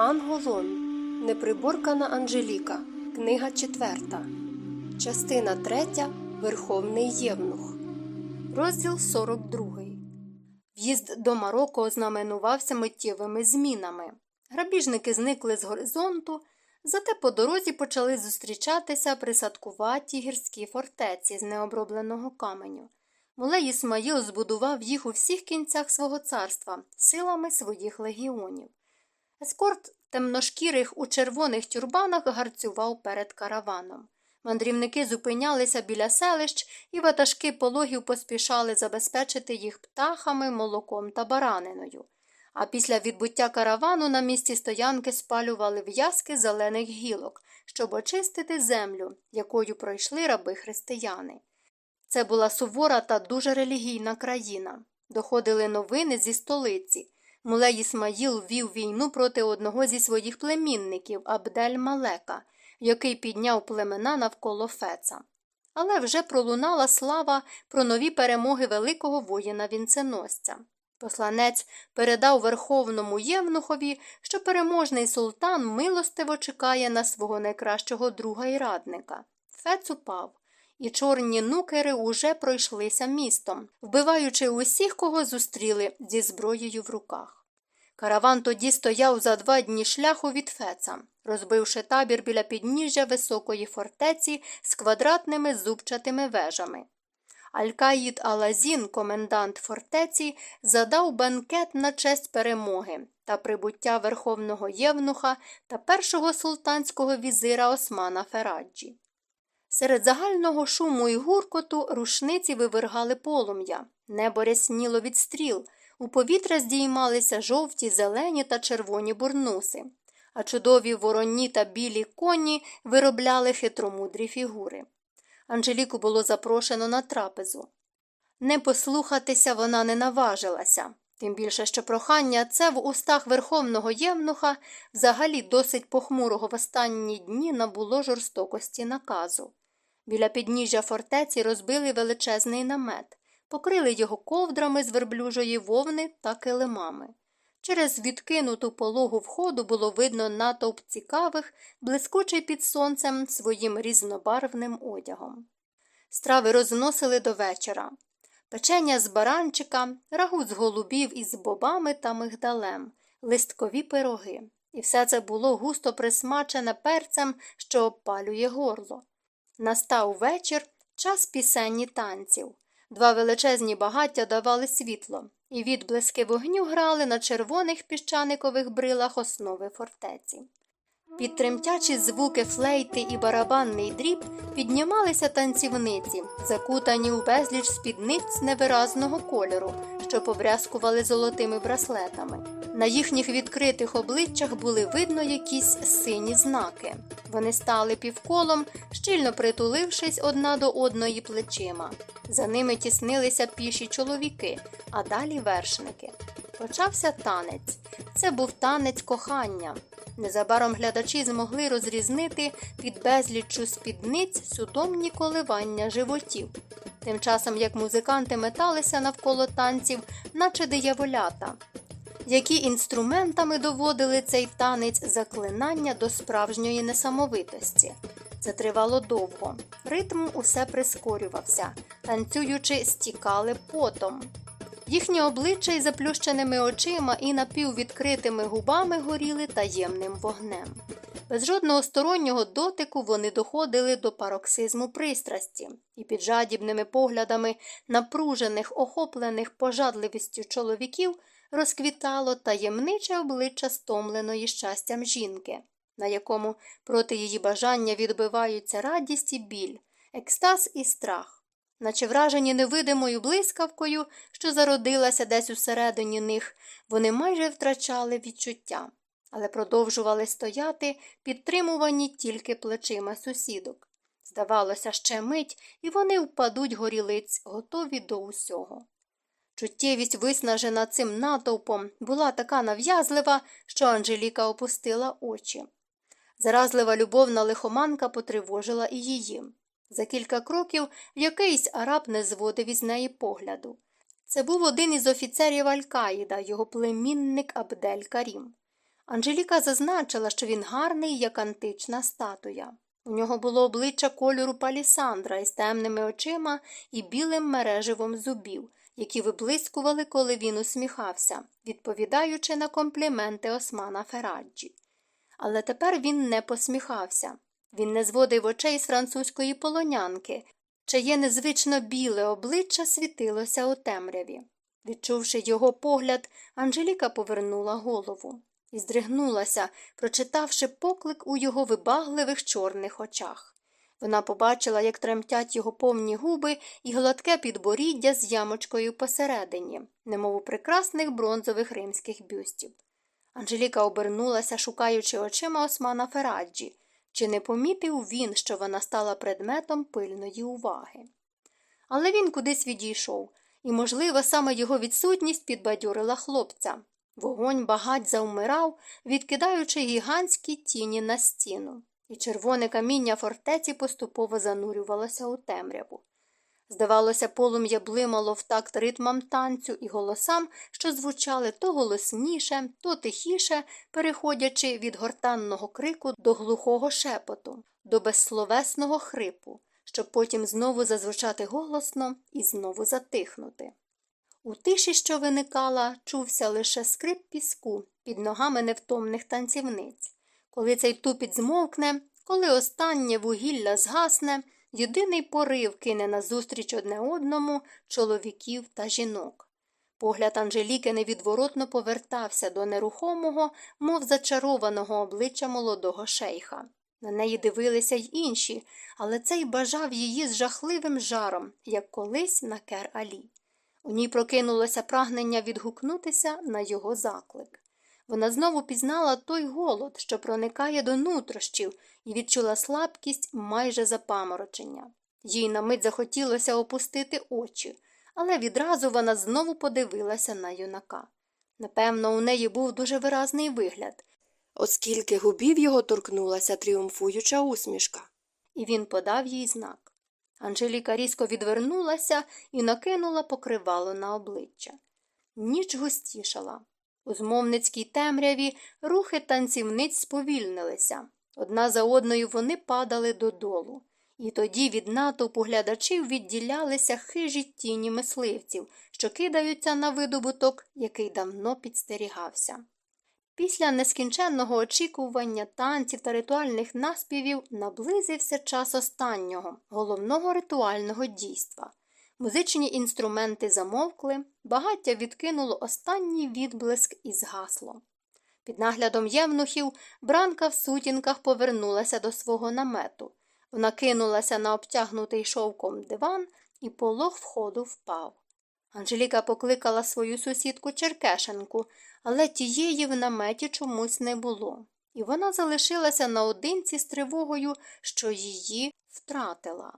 Анголон. Неприборкана Анжеліка. Книга четверта. Частина третя. Верховний Євнух. Розділ 42. В'їзд до Марокко ознаменувався миттєвими змінами. Грабіжники зникли з горизонту, зате по дорозі почали зустрічатися присадкуваті гірські фортеці з необробленого каменю. Мулей Ісмаїл збудував їх у всіх кінцях свого царства силами своїх легіонів. Ескорт темношкірих у червоних тюрбанах гарцював перед караваном. Мандрівники зупинялися біля селищ, і ватажки пологів поспішали забезпечити їх птахами, молоком та бараниною. А після відбуття каравану на місці стоянки спалювали в'язки зелених гілок, щоб очистити землю, якою пройшли раби християни. Це була сувора та дуже релігійна країна. Доходили новини зі столиці. Мулей Ісмаїл вів війну проти одного зі своїх племінників Абдель Малека, який підняв племена навколо Феца. Але вже пролунала слава про нові перемоги великого воїна вінценосця. Посланець передав верховному Євнухові, що переможний султан милостиво чекає на свого найкращого друга і радника. Фец упав, і чорні нукери уже пройшлися містом, вбиваючи усіх, кого зустріли зі зброєю в руках. Караван тоді стояв за два дні шляху від Феца, розбивши табір біля підніжжя високої фортеці з квадратними зубчатими вежами. Алькаїд Алазін, комендант фортеці, задав бенкет на честь перемоги та прибуття верховного євнуха та першого султанського візира Османа Фераджі. Серед загального шуму і гуркоту рушниці вивергали полум'я, небо рясніло від стріл, у повітря здіймалися жовті, зелені та червоні бурнуси, а чудові вороні та білі коні виробляли хитромудрі фігури. Анжеліку було запрошено на трапезу. Не послухатися вона не наважилася, тим більше, що прохання це в устах верховного євнуха взагалі досить похмурого в останні дні набуло жорстокості наказу. Біля підніжжя фортеці розбили величезний намет, покрили його ковдрами з верблюжої вовни та килимами. Через відкинуту пологу входу було видно натовп цікавих, блискучий під сонцем своїм різнобарвним одягом. Страви розносили до вечора. Печення з баранчика, рагу з голубів із бобами та мигдалем, листкові пироги. І все це було густо присмачене перцем, що обпалює горло. Настав вечір, час пісенні танців. Два величезні багаття давали світло, і відблиски вогню грали на червоних піщаникових брилах основи фортеці. Під тремтячі звуки флейти і барабанний дріб піднімалися танцівниці, закутані у безліч спідниць невиразного кольору, що побрязкували золотими браслетами. На їхніх відкритих обличчях були видно якісь сині знаки. Вони стали півколом, щільно притулившись одна до одної плечима. За ними тіснилися піші чоловіки, а далі вершники. Почався танець. Це був танець кохання. Незабаром глядачі змогли розрізнити під безліччю спідниць судомні коливання животів. Тим часом як музиканти металися навколо танців, наче дияволята, які інструментами доводили цей танець заклинання до справжньої несамовитості. Це тривало довго. Ритм усе прискорювався, танцюючи, стікали потом. Їхні обличчя із заплющеними очима і напіввідкритими губами горіли таємним вогнем. Без жодного стороннього дотику вони доходили до пароксизму пристрасті, і під жадібними поглядами напружених, охоплених пожадливістю чоловіків розквітало таємниче обличчя стомленої щастям жінки, на якому проти її бажання відбиваються радість і біль, екстаз і страх наче вражені невидимою блискавкою, що зародилася десь усередині них, вони майже втрачали відчуття, але продовжували стояти, підтримувані тільки плечима сусідок. Здавалося, ще мить, і вони впадуть горілиць, готові до усього. Чуттєвість, виснажена цим натовпом, була така нав'язлива, що Анжеліка опустила очі. Заразлива любовна лихоманка потривожила і її. За кілька кроків якийсь араб не зводив із неї погляду. Це був один із офіцерів Аль-Каїда, його племінник Абдель Карім. Анжеліка зазначила, що він гарний, як антична статуя. У нього було обличчя кольору палісандра із темними очима і білим мереживом зубів, які виблискували, коли він усміхався, відповідаючи на компліменти Османа Фераджі. Але тепер він не посміхався. Він не зводив очей з французької полонянки, чиє незвично біле обличчя світилося у темряві. Відчувши його погляд, Анжеліка повернула голову і здригнулася, прочитавши поклик у його вибагливих чорних очах. Вона побачила, як тремтять його повні губи і гладке підборіддя з ямочкою посередині, немов у прекрасних бронзових римських бюстів. Анжеліка обернулася, шукаючи очима Османа Фераджі, чи не помітив він, що вона стала предметом пильної уваги. Але він кудись відійшов, і, можливо, саме його відсутність підбадьорила хлопця. Вогонь багать завмирав, відкидаючи гігантські тіні на стіну, і червоне каміння фортеці поступово занурювалося у темряву. Здавалося, полум'я блимало в такт ритмам танцю і голосам, що звучали то голосніше, то тихіше, переходячи від гортанного крику до глухого шепоту, до безсловесного хрипу, щоб потім знову зазвучати голосно і знову затихнути. У тиші, що виникала, чувся лише скрип піску під ногами невтомних танцівниць. Коли цей тупіт змовкне, коли останнє вугілля згасне, єдиний порив кине назустріч одне одному чоловіків та жінок. Погляд Анжеліки невідворотно повертався до нерухомого, мов зачарованого обличчя молодого шейха. На неї дивилися й інші, але цей бажав її з жахливим жаром, як колись на кер Алі. У ній прокинулося прагнення відгукнутися на його заклик. Вона знову пізнала той голод, що проникає до нутрощів, і відчула слабкість майже запаморочення. Їй на мить захотілося опустити очі, але відразу вона знову подивилася на юнака. Напевно, у неї був дуже виразний вигляд, оскільки губів його торкнулася тріумфуюча усмішка, і він подав їй знак. Анжеліка різко відвернулася і накинула покривало на обличчя. Ніч густішала. У змовницькій темряві рухи танцівниць сповільнилися. Одна за одною вони падали додолу. І тоді від натовпу глядачів відділялися хижі тіні мисливців, що кидаються на видобуток, який давно підстерігався. Після нескінченного очікування танців та ритуальних наспівів наблизився час останнього, головного ритуального дійства. Музичні інструменти замовкли, багаття відкинуло останній відблиск і згасло. Під наглядом євнухів бранка в сутінках повернулася до свого намету. Вона кинулася на обтягнутий шовком диван, і полог входу впав. Анжеліка покликала свою сусідку Черкешенку, але тієї в наметі чомусь не було, і вона залишилася наодинці з тривогою, що її втратила.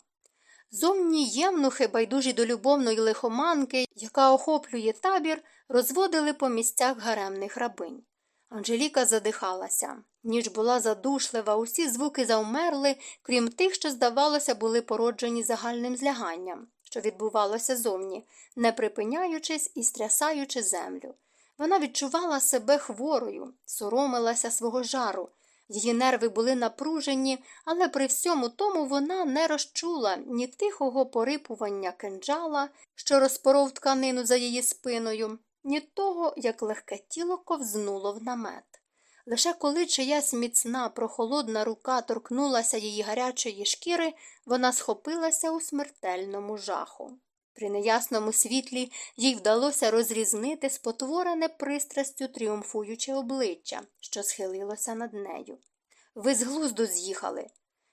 Зовні євнухи, байдужі до любовної лихоманки, яка охоплює табір, розводили по місцях гаремних рабинь. Анжеліка задихалася. Ніч була задушлива, усі звуки завмерли, крім тих, що, здавалося, були породжені загальним зляганням, що відбувалося зовні, не припиняючись і стрясаючи землю. Вона відчувала себе хворою, соромилася свого жару. Її нерви були напружені, але при всьому тому вона не розчула ні тихого порипування кинджала, що розпоров тканину за її спиною, ні того, як легке тіло ковзнуло в намет. Лише коли чиясь міцна, прохолодна рука торкнулася її гарячої шкіри, вона схопилася у смертельному жаху. При неясному світлі їй вдалося розрізнити спотворене пристрастю тріумфуюче обличчя, що схилилося над нею. Ви з глузду з'їхали.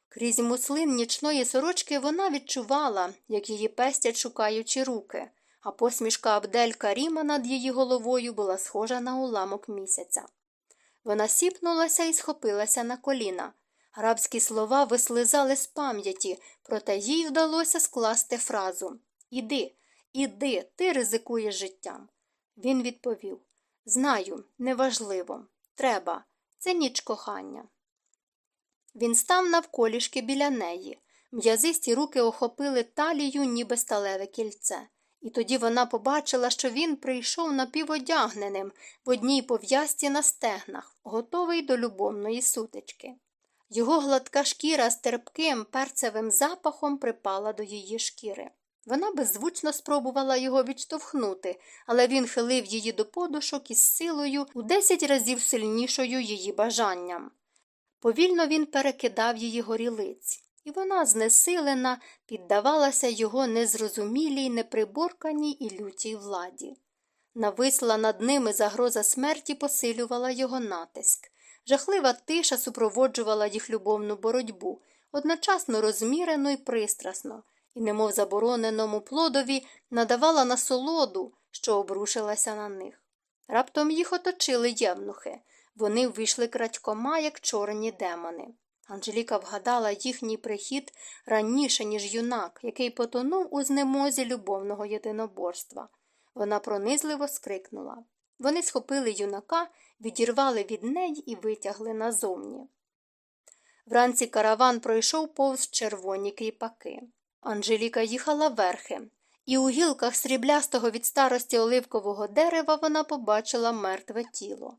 Крізь муслин нічної сорочки вона відчувала, як її пестять шукаючи руки, а посмішка Абдель Каріма над її головою була схожа на уламок місяця. Вона сіпнулася і схопилася на коліна. Арабські слова вислизали з пам'яті, проте їй вдалося скласти фразу Іди, іди, ти ризикуєш життям. Він відповів Знаю, неважливо. Треба. Це ніч кохання. Він став навколішки біля неї. М'язисті руки охопили талію, ніби сталеве кільце, І тоді вона побачила, що він прийшов напіводягненим в одній пов'язці на стегнах, готовий до любовної сутички. Його гладка шкіра з терпким перцевим запахом припала до її шкіри. Вона беззвучно спробувала його відштовхнути, але він хилив її до подушок із силою у десять разів сильнішою її бажанням. Повільно він перекидав її горілиць, і вона, знесилена, піддавалася його незрозумілій, неприборканій і лютій владі. Нависла над ними загроза смерті посилювала його натиск. Жахлива тиша супроводжувала їх любовну боротьбу, одночасно розмірено і пристрасно, і, немов забороненому плодові, надавала насолоду, що обрушилася на них. Раптом їх оточили євнухи. Вони вийшли крадькома, як чорні демони. Анжеліка вгадала їхній прихід раніше, ніж юнак, який потонув у знемозі любовного єдиноборства. Вона пронизливо скрикнула. Вони схопили юнака, відірвали від неї і витягли назовні. Вранці караван пройшов повз червоні кріпаки. Анжеліка їхала верхи, і у гілках сріблястого від старості оливкового дерева вона побачила мертве тіло.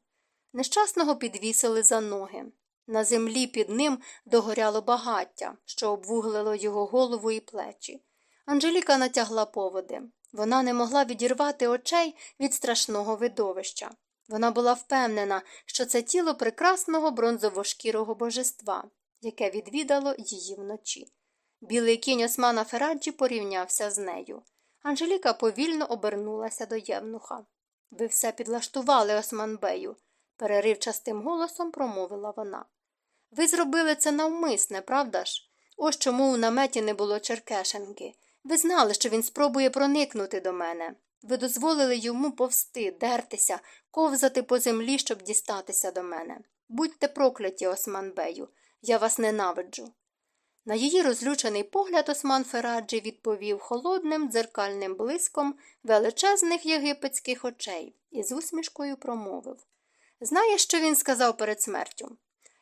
Нещасного підвісили за ноги. На землі під ним догоряло багаття, що обвуглило його голову і плечі. Анжеліка натягла поводи. Вона не могла відірвати очей від страшного видовища. Вона була впевнена, що це тіло прекрасного бронзовошкірого божества, яке відвідало її вночі. Білий кінь Османа Фераджі порівнявся з нею. Анжеліка повільно обернулася до євнуха. Ви все підлаштували, Османбею, переривчастим голосом промовила вона. Ви зробили це навмисне, правда ж? Ось чому у наметі не було Черкешенки. Ви знали, що він спробує проникнути до мене. Ви дозволили йому повсти, дертися, ковзати по землі, щоб дістатися до мене. Будьте прокляті, Османбею, я вас ненавиджу. На її розлючений погляд Осман Фераджі відповів холодним дзеркальним блиском величезних єгипетських очей і з усмішкою промовив Знаєш, що він сказав перед смертю?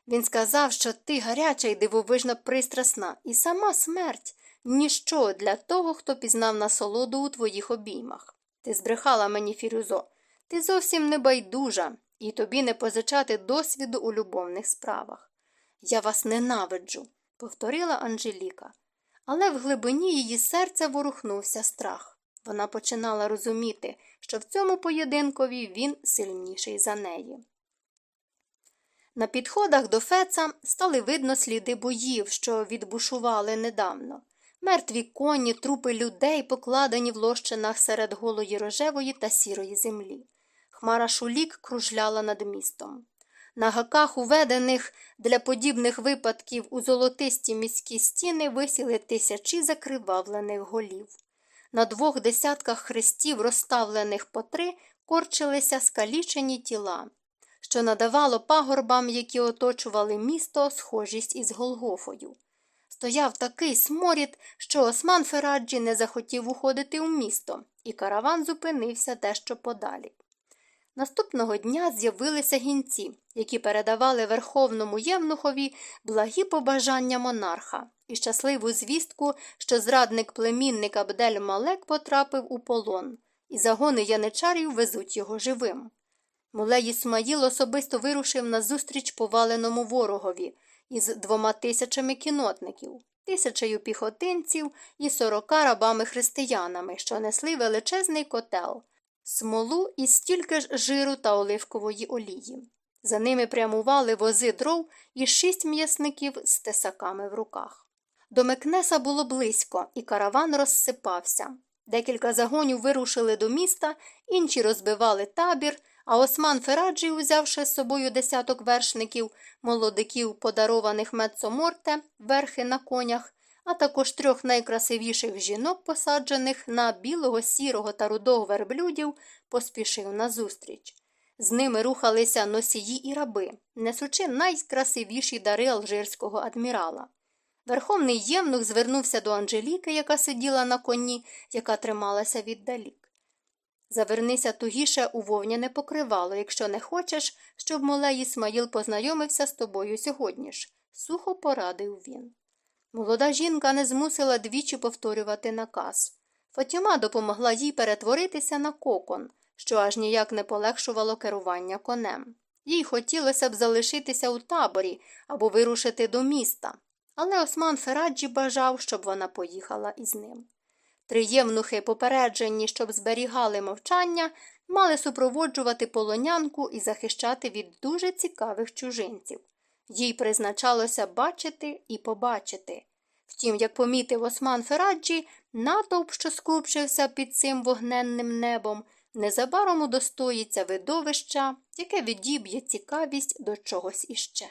Він сказав, що ти гаряча і дивовижно пристрасна, і сама смерть ніщо для того, хто пізнав насолоду у твоїх обіймах. Ти збрехала мені, Фірюзо, ти зовсім не байдужа, і тобі не позичати досвіду у любовних справах. Я вас ненавиджу, повторила Анжеліка. Але в глибині її серця ворухнувся страх. Вона починала розуміти, що в цьому поєдинкові він сильніший за неї. На підходах до Феца стали видно сліди боїв, що відбушували недавно. Мертві коні, трупи людей, покладені в лощинах серед голої рожевої та сірої землі. Хмара шулік кружляла над містом. На гаках, уведених для подібних випадків у золотисті міські стіни, висіли тисячі закривавлених голів. На двох десятках хрестів, розставлених по три, корчилися скалічені тіла, що надавало пагорбам, які оточували місто, схожість із Голгофою. Стояв такий сморід, що Осман Фераджі не захотів уходити у місто, і караван зупинився дещо подалі. Наступного дня з'явилися гінці, які передавали верховному євнухові благі побажання монарха і щасливу звістку, що зрадник племінник Абдель Малек потрапив у полон, і загони яничарів везуть його живим. Мулей Ісмаїл особисто вирушив на зустріч поваленому ворогові із двома тисячами кінотників, тисячею піхотинців і сорока рабами християнами, що несли величезний котел, смолу і стільки ж жиру та оливкової олії. За ними прямували вози дров і шість м'ясників з тесаками в руках. До Мекнеса було близько, і караван розсипався. Декілька загонів вирушили до міста, інші розбивали табір, а Осман Фераджі, узявши з собою десяток вершників, молодиків, подарованих Мецоморте, верхи на конях, а також трьох найкрасивіших жінок, посаджених на білого, сірого та рудого верблюдів, поспішив назустріч. З ними рухалися носії і раби, несучи найкрасивіші дари алжирського адмірала. Верховний євнух звернувся до Анжеліки, яка сиділа на коні, яка трималася віддалік. Завернися тугіше у вовняне покривало, якщо не хочеш, щоб Молей Ісмаїл познайомився з тобою сьогодні ж, сухо порадив він. Молода жінка не змусила двічі повторювати наказ. Фатіма допомогла їй перетворитися на кокон, що аж ніяк не полегшувало керування конем. Їй хотілося б залишитися у таборі або вирушити до міста, але Осман Фераджі бажав, щоб вона поїхала із ним. Три євнухи, попереджені, щоб зберігали мовчання, мали супроводжувати полонянку і захищати від дуже цікавих чужинців. Їй призначалося бачити і побачити. Втім, як помітив Осман Фераджі, натовп, що скупчився під цим вогненним небом, незабаром удостоїться видовища, яке відіб'є цікавість до чогось іще.